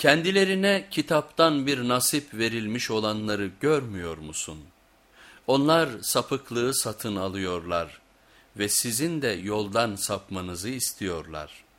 Kendilerine kitaptan bir nasip verilmiş olanları görmüyor musun? Onlar sapıklığı satın alıyorlar ve sizin de yoldan sapmanızı istiyorlar.''